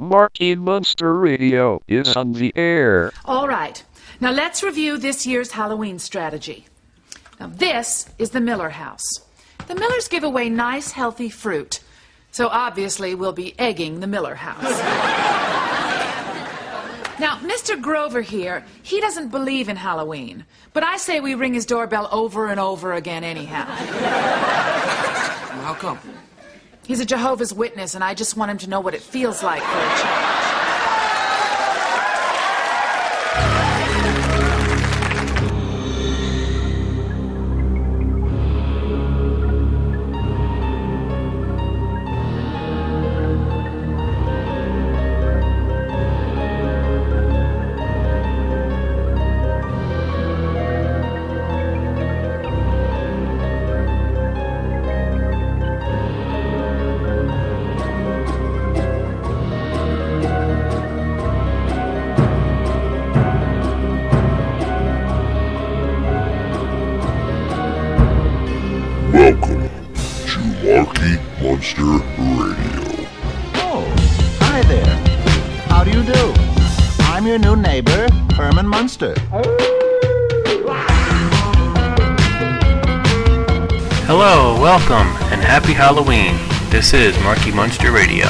Marky Munster Radio is on the air. All right. Now let's review this year's Halloween strategy. Now, this is the Miller House. The Millers give away nice, healthy fruit. So obviously, we'll be egging the Miller House. now, Mr. Grover here, he doesn't believe in Halloween. But I say we ring his doorbell over and over again, anyhow. How come? He's a Jehovah's Witness, and I just want him to know what it feels like for a change. Happy Halloween. This is Marky Munster Radio.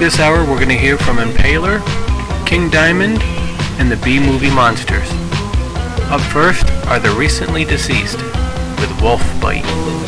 This hour we're going to hear from Impaler, King Diamond, and the B Movie Monsters. Up first are the recently deceased with Wolf Bite.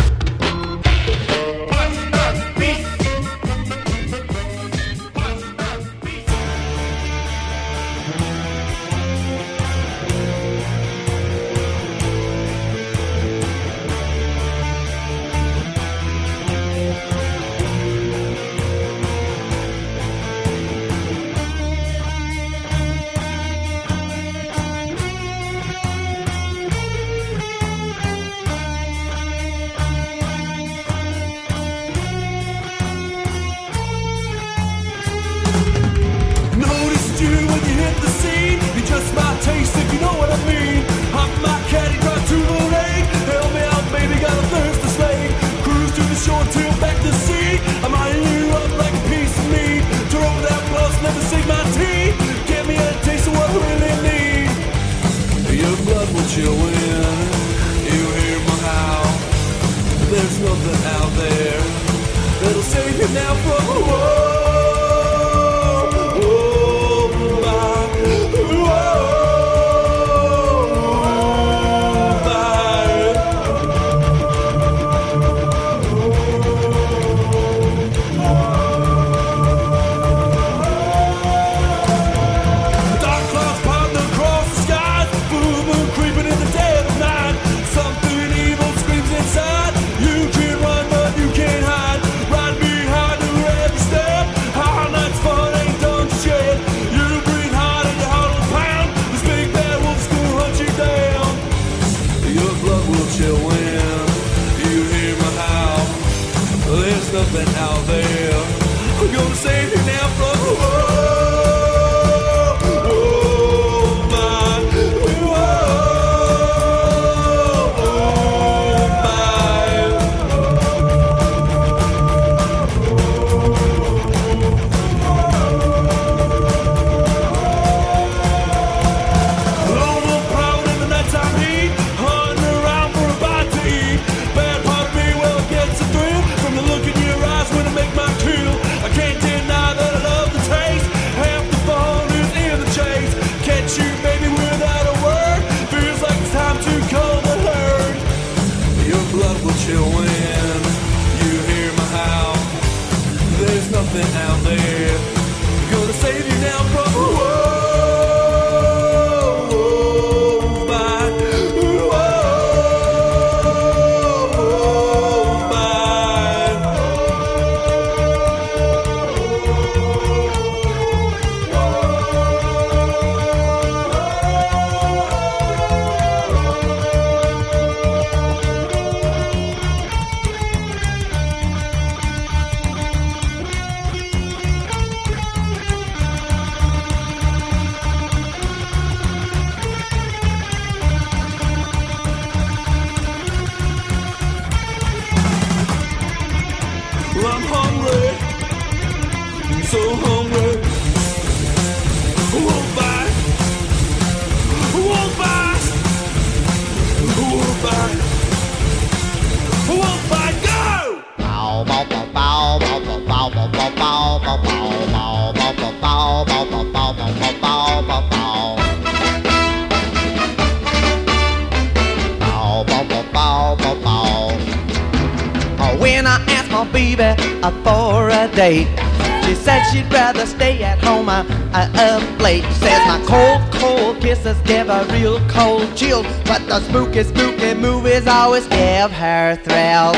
But the spooky, spooky movies always give her thrills.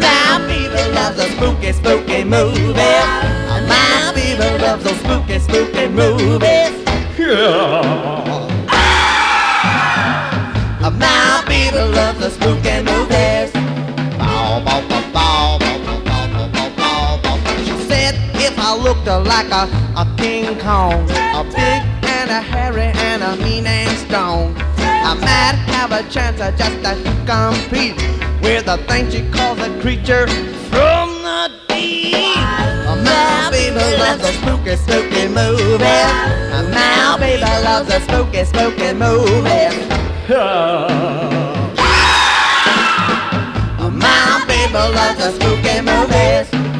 My baby loves the spooky, spooky movies. My baby loves those spooky, spooky movies. Uh, my baby loves the spooky movies. Bow, bow, bow, bow, bow, bow, bow, bow, bow. She said if I looked like a, a King Kong, a big and a hairy and a mean and strong, I might have a chance of just to compete with the thing she calls a creature from the deep. My baby loves the spooky, spooky movies. Oh, my baby loves the spooky, spooky movies. Oh, my baby loves the spooky movies.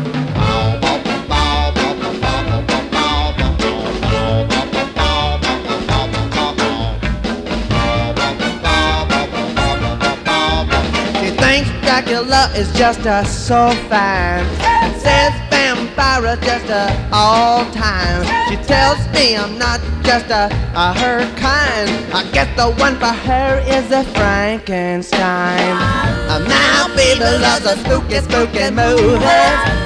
Dracula is just a so fine. Says vampire just a all time. She tells me I'm not just a, a her kind. I guess the one for her is a Frankenstein. Uh, my baby loves the spooky, spooky movies.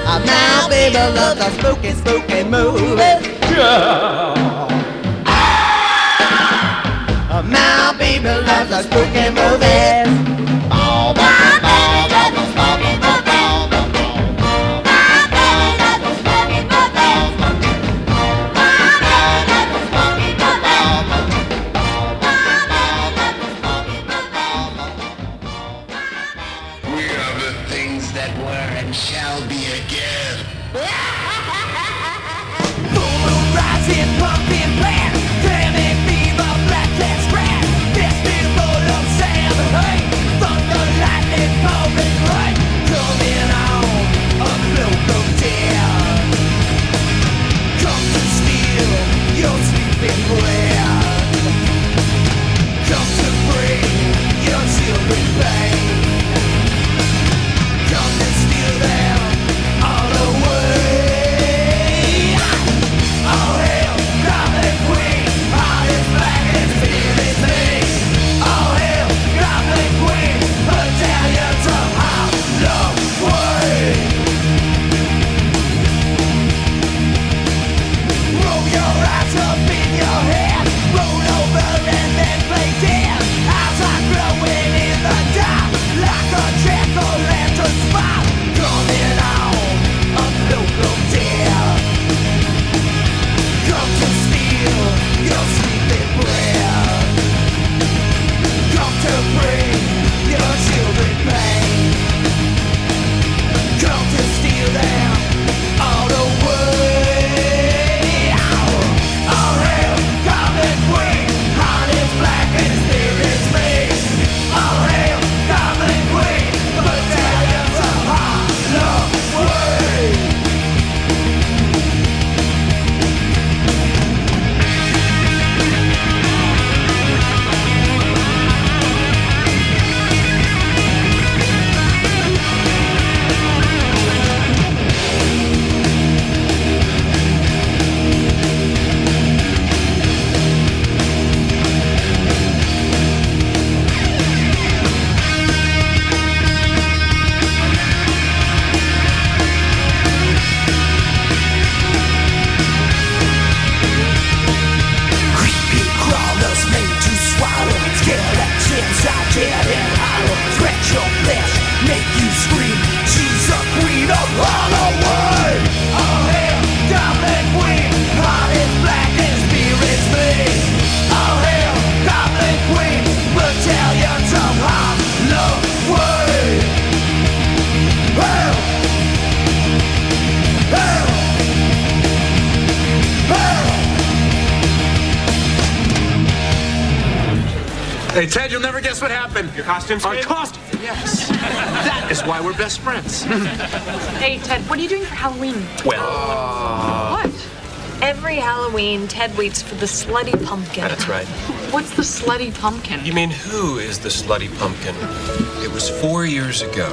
Uh, my baby loves the spooky, spooky movies. Uh, my baby loves the spooky movies. Guess what happened. Your costume's Our good? costume, yes. that is why we're best friends. Hey, Ted, what are you doing for Halloween? Well, uh. What? Every Halloween, Ted waits for the slutty pumpkin. that's right. What's the slutty pumpkin? You mean who is the slutty pumpkin? It was four years ago.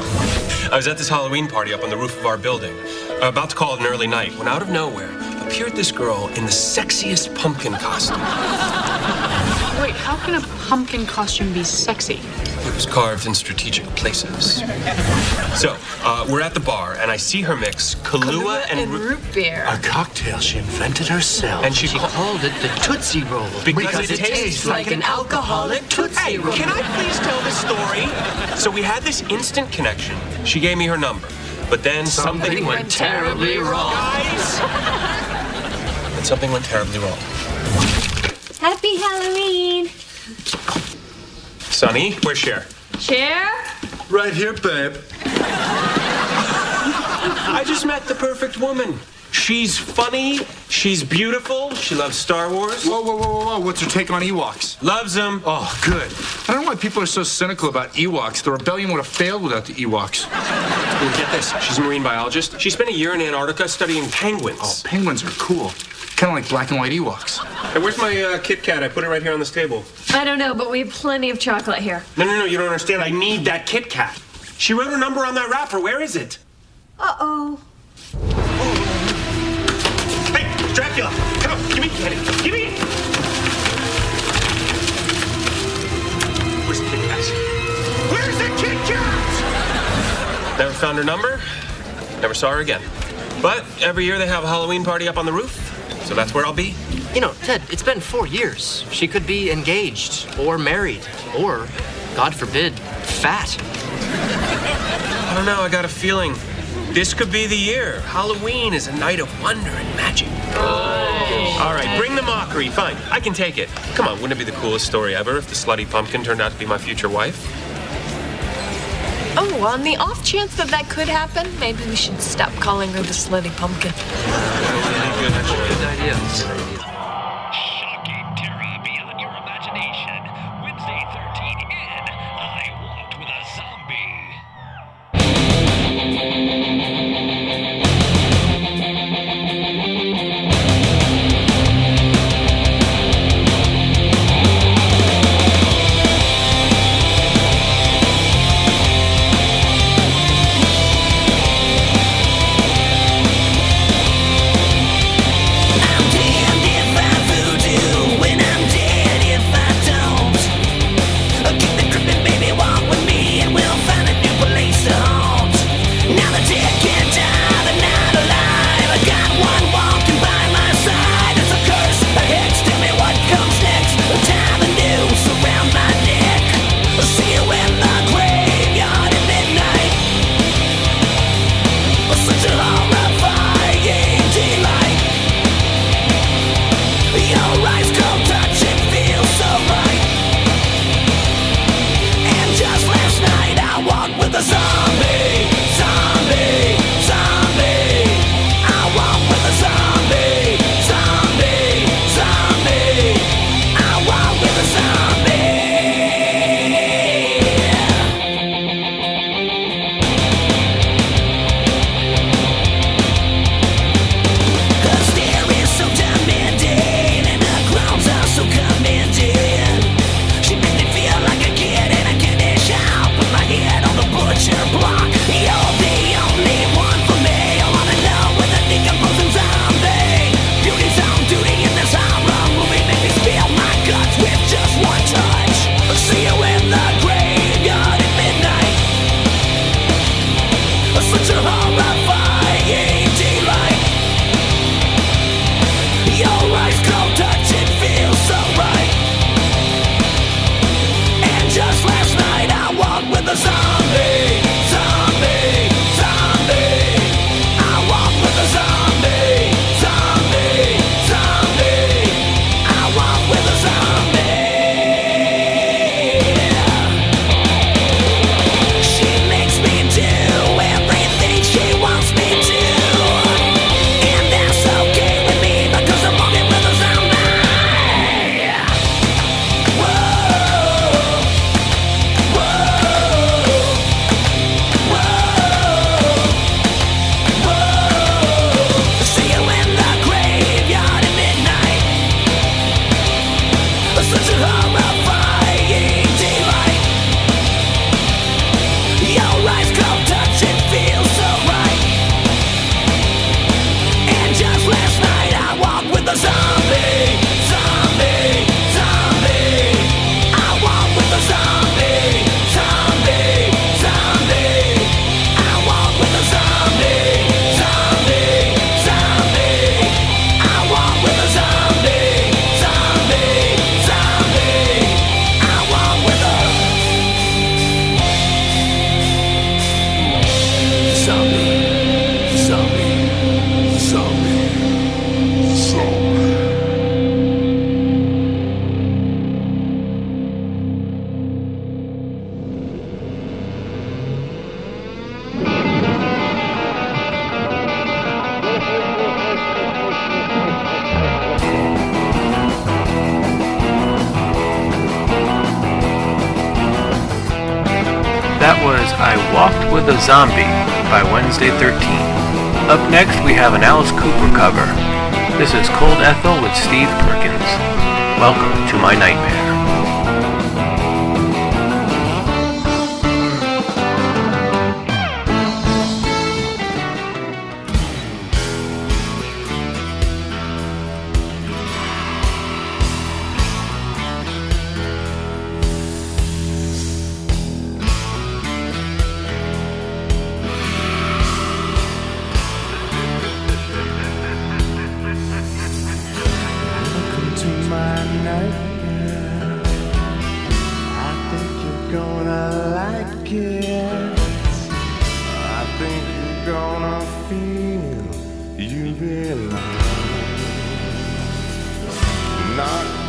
I was at this Halloween party up on the roof of our building, about to call it an early night, when out of nowhere appeared this girl in the sexiest pumpkin costume. Wait, how can a pumpkin costume be sexy? It was carved in strategic places. So, uh, we're at the bar, and I see her mix Kahlua, and, root root beer. A cocktail she invented herself. And she, She called called it the Tootsie Roll Because it tastes like an alcoholic Tootsie Hey, Roll. can I please tell the story? So we had this instant connection. She gave me her number, but then something, Something went terribly wrong. Guys, and something went terribly wrong. Happy Halloween. Sonny, where's Cher? Chair? Right here, babe. I just met the perfect woman. She's funny. She's beautiful. She loves Star Wars. Whoa, whoa, whoa, whoa, whoa. What's her take on Ewoks? Loves them. Oh, good. I don't know why people are so cynical about Ewoks. The rebellion would have failed without the Ewoks. Well, get this. She's a marine biologist. She spent a year in Antarctica studying penguins. Oh, penguins are cool. Kind of like black and white Ewoks. Hey, where's my uh, Kit Kat? I put it right here on this table. I don't know, but we have plenty of chocolate here. No, no, no. You don't understand. I need that Kit Kat. She wrote her number on that wrapper. Where is it? Uh oh. Hey, Dracula! Come on, give me, Kenny. Give me. Where's the Kit Kat? Where's the Kit Kat? Never found her number. Never saw her again. But every year they have a Halloween party up on the roof, so that's where I'll be. You know, Ted, it's been four years. She could be engaged, or married, or, God forbid, fat. I don't know. I got a feeling this could be the year. Halloween is a night of wonder and magic. Oh. All right, bring the mockery. Fine, I can take it. Come on, wouldn't it be the coolest story ever if the slutty pumpkin turned out to be my future wife? Oh, on the off chance that that could happen, maybe we should stop calling her the slutty pumpkin. Good idea. Shocking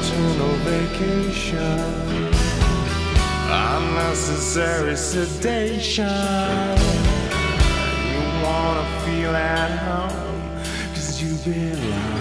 eternal vacation. Unnecessary sedation. You wanna feel at home, cause you belong.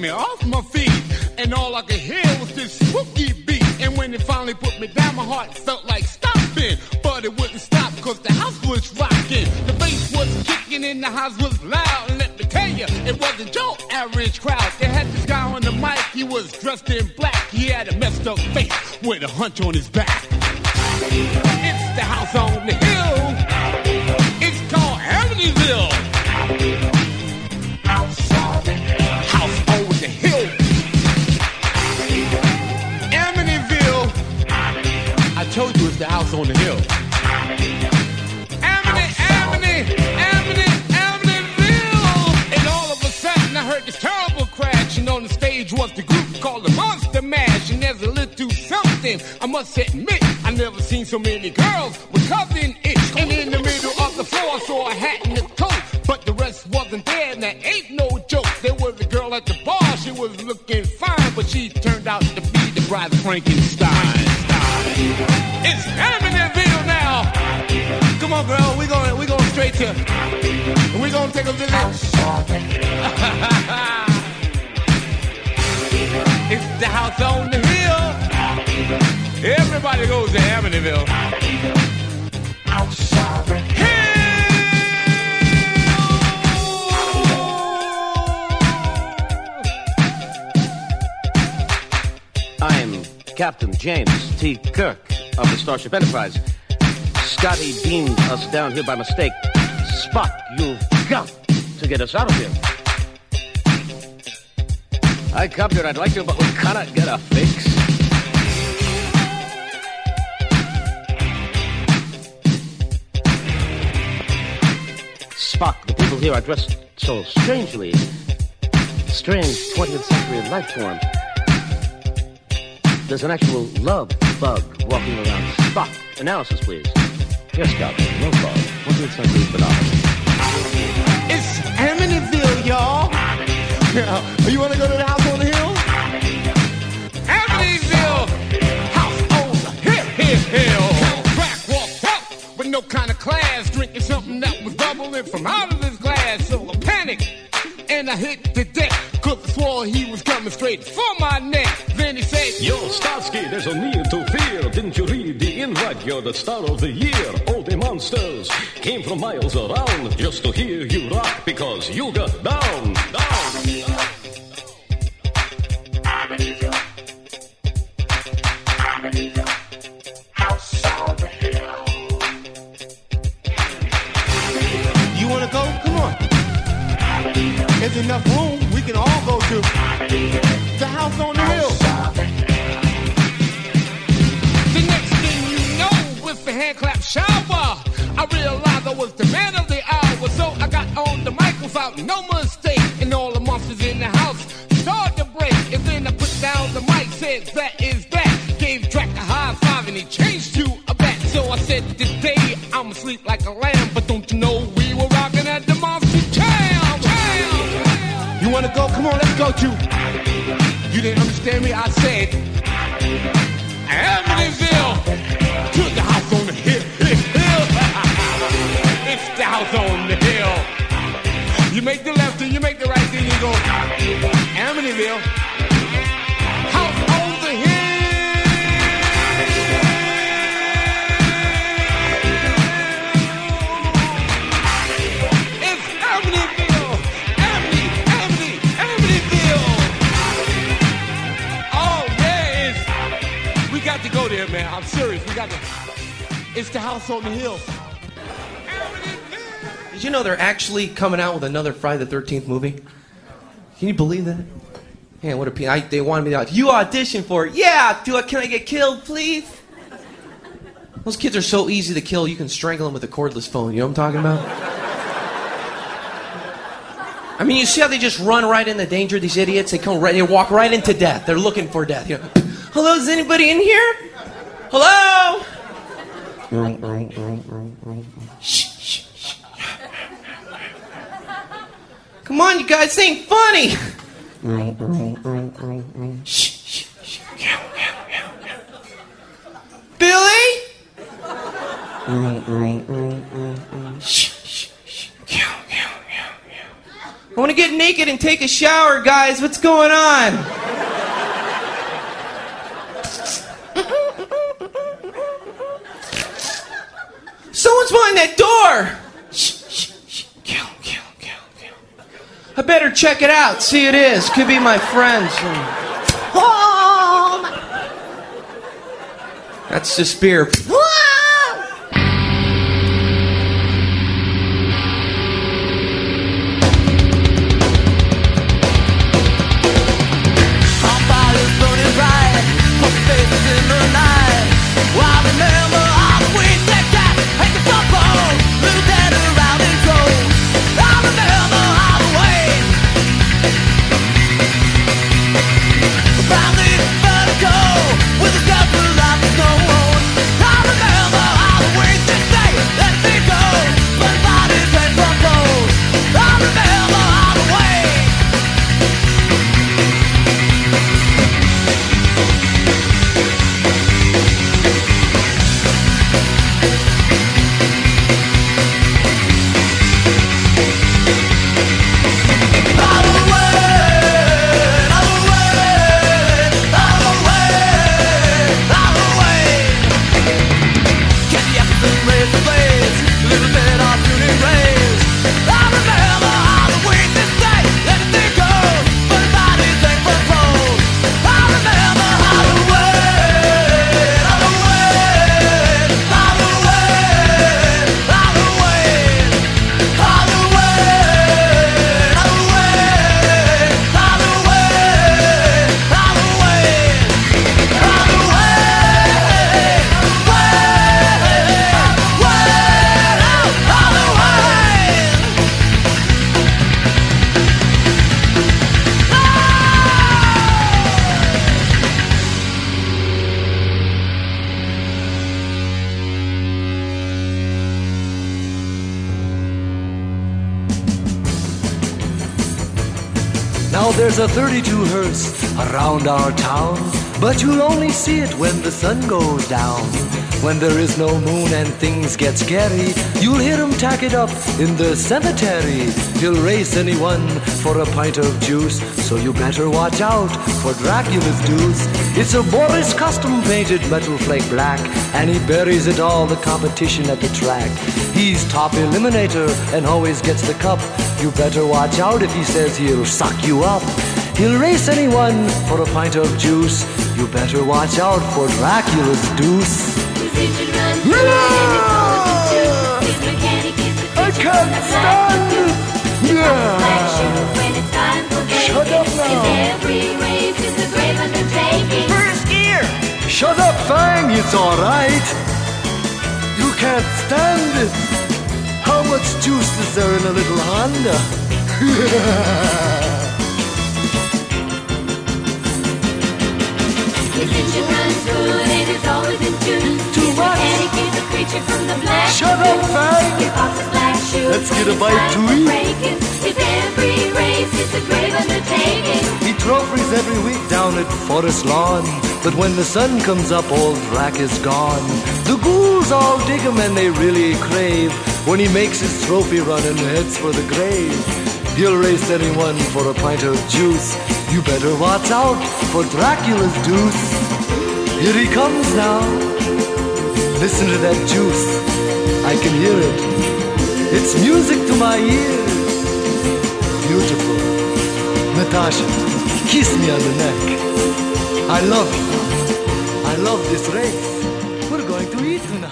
Me off my feet. And all I could hear was this spooky beat. And when it finally put me down, my heart felt like stopping. But it wouldn't stop because the house was rocking. The bass was kicking and the house was loud. And let me tell you, it wasn't your average crowd. They had this guy on the mic, he was dressed in black. He had a messed up face with a hunch on his back. It's the house on the house on the hill. Amity, Amity, Amity, Amityville. And all of a sudden I heard this terrible crash. And on the stage was the group called the Monster Mash. And there's a little something I must admit. I never seen so many girls with covered in it. And in the middle of the floor I saw a hat and a coat. But the rest wasn't there, and that ain't no joke. There was a girl at the bar, she was looking fine, but she turned out to be the bride of Frankenstein. We gonna take a visit. it's the house on the hill. Everybody goes to Amityville. I'm Captain James T. Kirk of the Starship Enterprise. Scotty beamed us down here by mistake. Spock, you've got to get us out of here. Aye Captain, I'd like to, but we cannot get a fix. Spock, the people here are dressed so strangely. Strange 20th century life form. There's an actual love bug walking around. Spock, analysis, please. Yes, Captain. Love bug. 20th century phenomenon. Now, you want to go to the house on the hill? Amityville, house on the hill, hill, hill. Drac walked out with no kind of class, drinking something that was bubbling from out of his glass. So I panicked and I hit the deck, cause I swore he was coming straight for my neck. Then he said, Yo, Starsky, there's no need to fear. Didn't you read the invite? You're the star of the year. All the monsters came from miles around just to hear you rock because you got down, down. There's enough room. We can all go to the house on the hill. The next thing you know, with the hand clap shower, I realized I was the man of the hour. So I got on the mic without no mistake. Come on, let's go to. You didn't understand me? I said, Amityville to the house on the hill. hill. it's the house on the hill. You make the left house on the hill. Did you know they're actually coming out with another Friday the 13th movie? Can you believe that? Man, what a pe- I, They wanted me to. You audition for it. Yeah, do I, can I get killed, please? Those kids are so easy to kill, you can strangle them with a cordless phone. You know what I'm talking about? I mean, you see how they just run right into danger, these idiots? They come right, they walk right into death. They're looking for death. You know, Hello, is anybody in here? Hello? Come on, you guys, ain't funny. Billy? I want to get naked and take a shower, guys. What's going on? Someone's behind that door. Shh, shh, shh. Kill, kill, kill, kill. I better check it out. See, it is. Could be my friends. That's just beer. There's a 32 hearse around our town, but you'll only see it when the sun goes down. When there is no moon and things get scary, you'll hear him tach it up in the cemetery. He'll race anyone for a pint of juice, so you better watch out for Dracula's deuce. It's a Barris custom painted metal flake black, and he buries it all the competition at the track. He's top eliminator and always gets the cup. You better watch out if he says he'll suck you up. He'll race anyone for a pint of juice. You better watch out for Dracula's deuce. Yeah! I can't stand it. Yeah. Shut up now. First gear. Shut up, Fang. It's all right. You can't stand it. How much juice is there in a little Honda? Too much. Shut up, Fang. Let's get a bite to eat. He trophies every week down at Forest Lawn. But when the sun comes up, old Drac is gone. The ghouls all dig him and they really crave when he makes his trophy run and heads for the grave. He'll race anyone for a pint of juice. You better watch out for Dracula's deuce. Here he comes now. Listen to that juice. I can hear it. It's music to my ears. Beautiful. Natasha, kiss me on the neck. I love you. I love this race. We're going to eat tonight.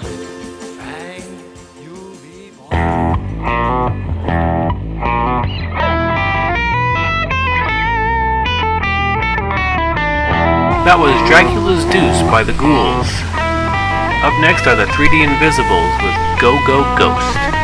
That was Dracula's Deuce by the Ghouls. Up next are the 3D Invisibles with Go Go Ghost.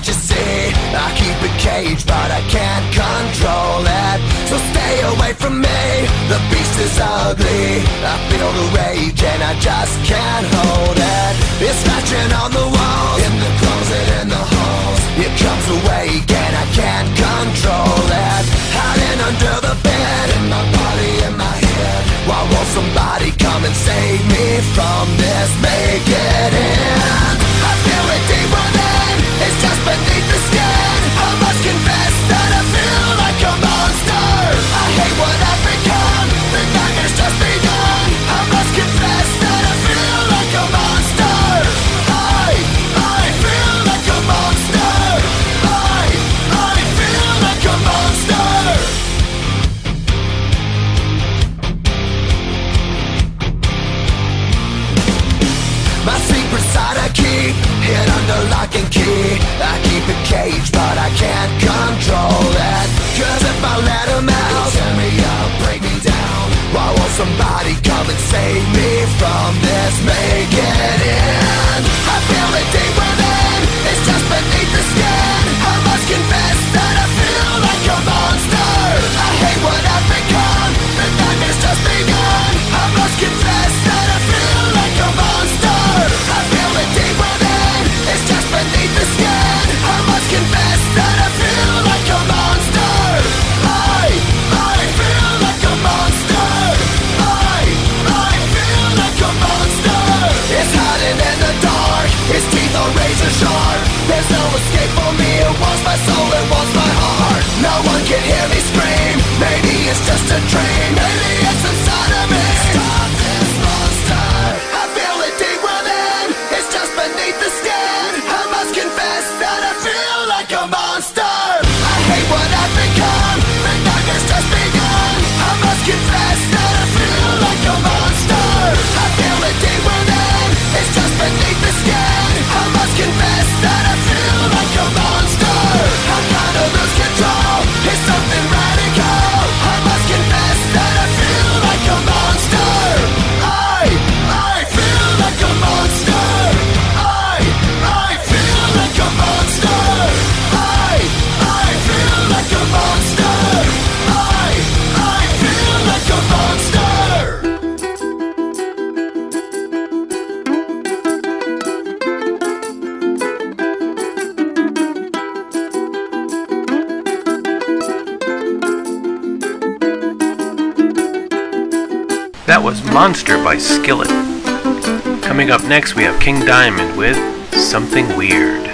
can't you see? I keep a cage, but I can't control it. So stay away from me. The beast is ugly. I feel the rage, and I just can't hold it. It's scratching on the walls, in the closet, in the halls. It comes awake, and I can't control it. Hiding under the bed, in my body, in my head. Why won't somebody come and save me from this? Make it end. best rage, but I can't control it Cause if I let him out, he'll tear me up, break me down Why won't somebody come and save me from this? Make it end. I feel it deep within, it's just beneath the skin I must confess There's no escape for me. It wants my soul, it wants my heart. No one can hear me scream. Maybe it's just a dream. Maybe it's inside of me. Monster by Skillet. Coming up next, we have King Diamond with Something Weird.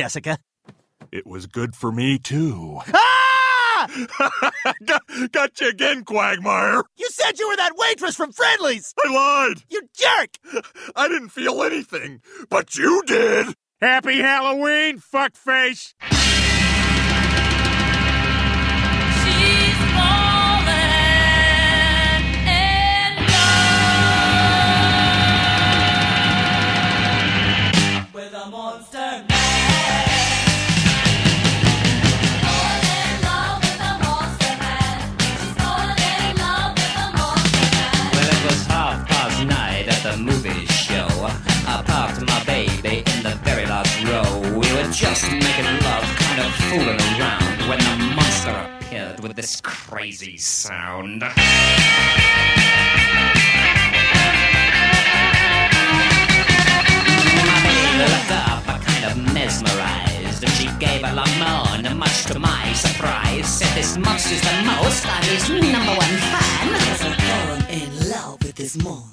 Jessica. It was good for me, too. Ah! got, got you again, Quagmire. You said you were that waitress from Friendly's! I lied. You jerk! I didn't feel anything, but you did. Happy Halloween, fuckface! crazy sound. Mabel looked up, kind of mesmerized, and she gave a long moan, and much to my surprise, said this monster's the most, I'm his number one fan. I'm in love with this monster.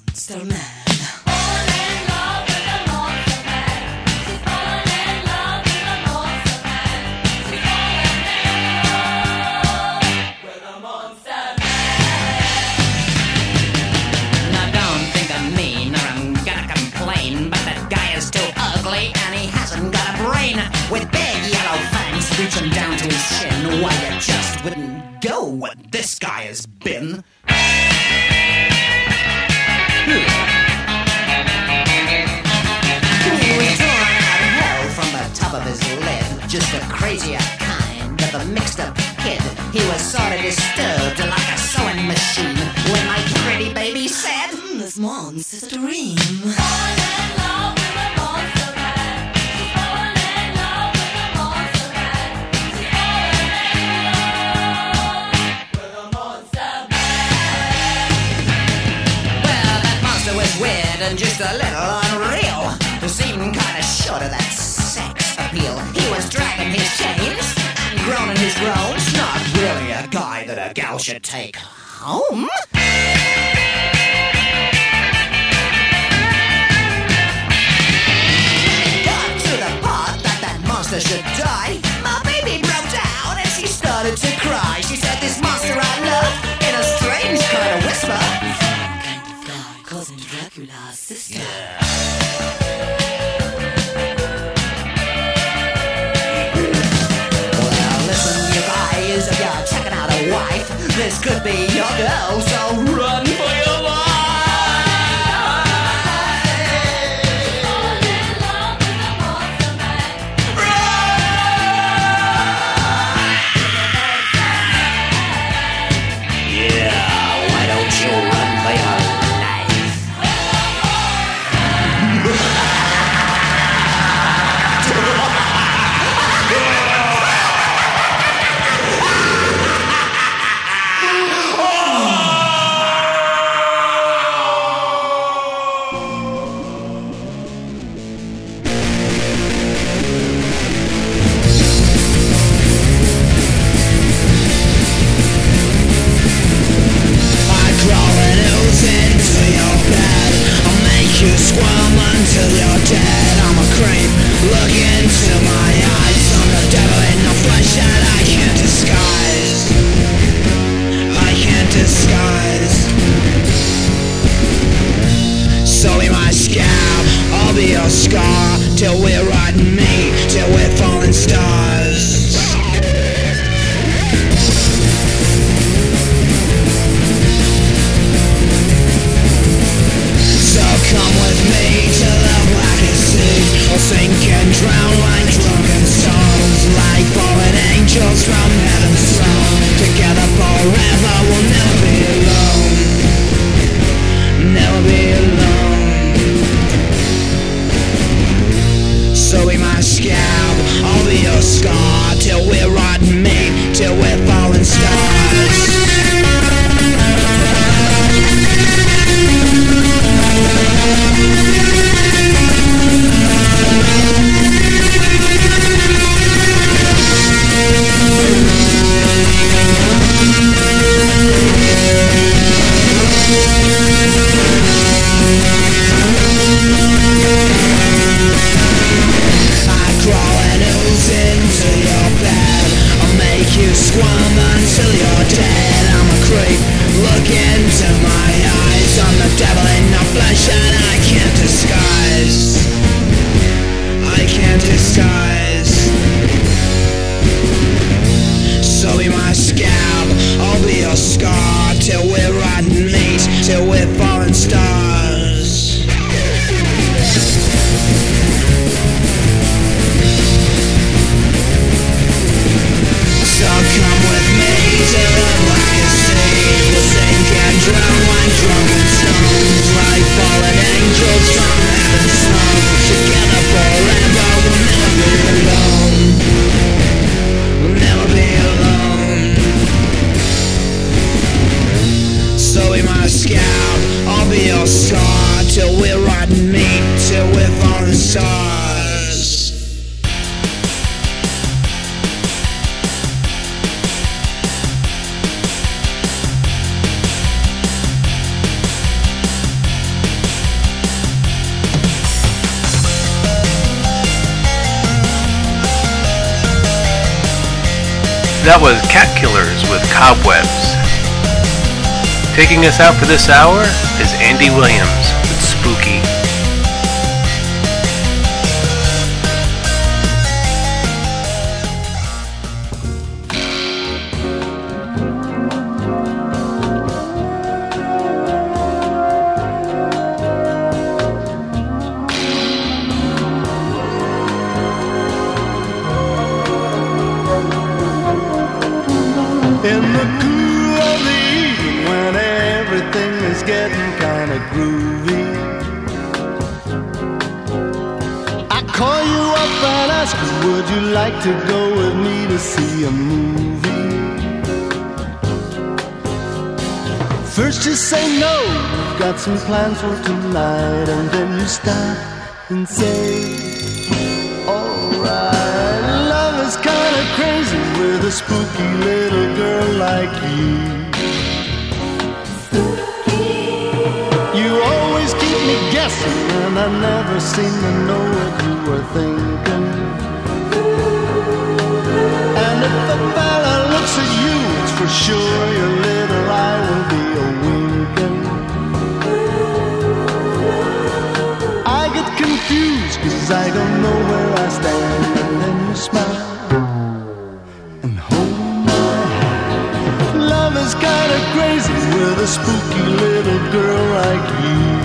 gal should take home. Got to the part that that monster should die. My baby broke down and she started to cry. She said, This monster I love, in a strange kind of whisper. could be your girl, so run. scar Till we're rotten meat, till we're falling stars. So come with me to the blackest sea. We'll sink and drown like drunken stars Like fallen angels from heaven's throne That was Cat Killers with Cobwebs. Taking us out for this hour is Andy Williams with Spooky. Like to go with me to see a movie? First you say no, you've got some plans for tonight, and then you stop and say, alright, love is kinda crazy with a spooky little girl like you. You always keep me guessing, and I never seem to know what you were thinking. If a fella looks at you, it's for sure your little eye will be a winking. I get confused, cause I don't know where I stand, and then you smile. And home Love is kinda crazy with a spooky little girl like you.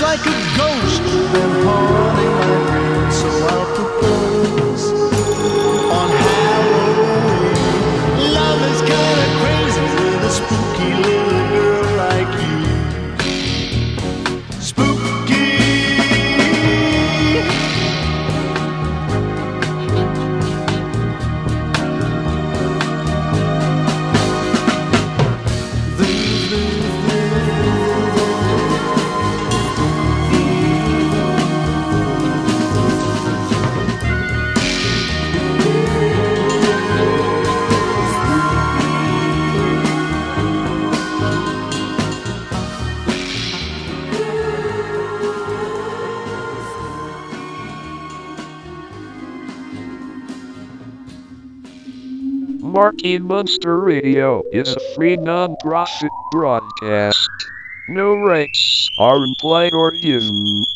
Like a ghost, 18 Munster Radio is a free non-profit broadcast. No rates are implied or used.